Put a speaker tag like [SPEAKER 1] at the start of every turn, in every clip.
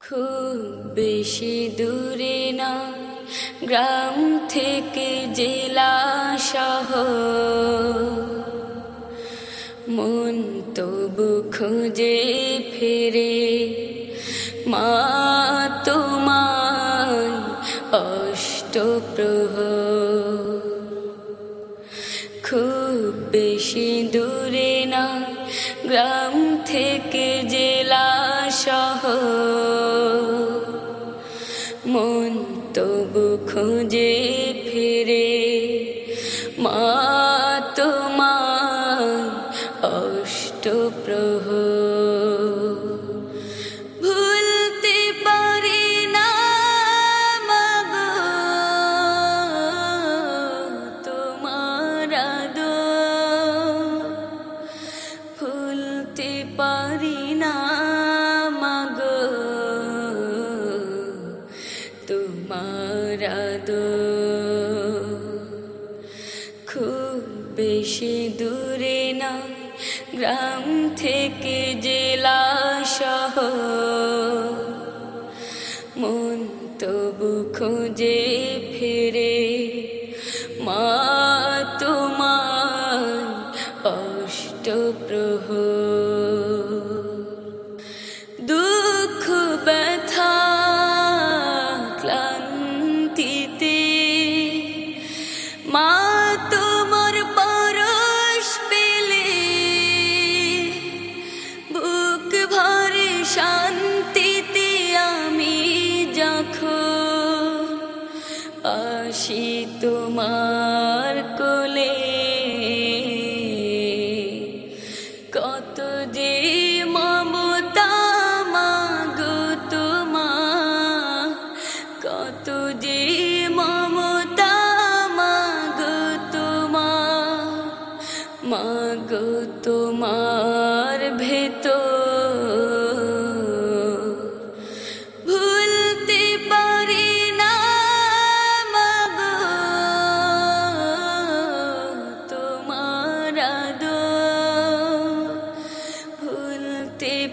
[SPEAKER 1] খুব বেশি দূরে না, গ্রাম থেকে জেলা শহর। মন তবু খুঁজে ফেরে, মা তোমায় অষ্টপ্রহর। খুব বেশি দূরে না, গ্রাম থেকে জেলা শহর। খুঁজে ফিরে। মা তোমার অষ্টপ্রহর ভুলতে পারি না তোমার পারি না তোমার আদর। খুব বেশি দূরে না গ্রাম থেকে জেলা শহর মন তবু খুঁজে ফিরে, মা তোমার অষ্টপ্রহর আসি তোমার কোলে। কত যে মমতা মাগো তোমার, কত যে মমতা মাগো তোমার মাগো তোমার ভেতর।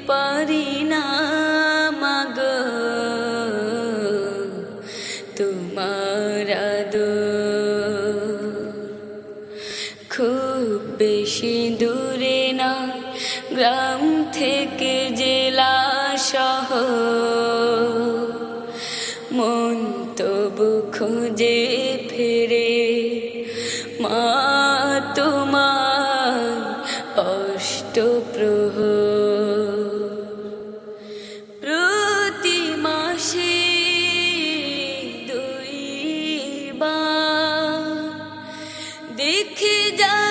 [SPEAKER 1] পারি না, মাগো তোমার। খুব বেশি দূরে না, গ্রাম থেকে জেলা শহর মন তবু খুঁজে ফিরে, মা তোমার অষ্টপ্রহর लिख जा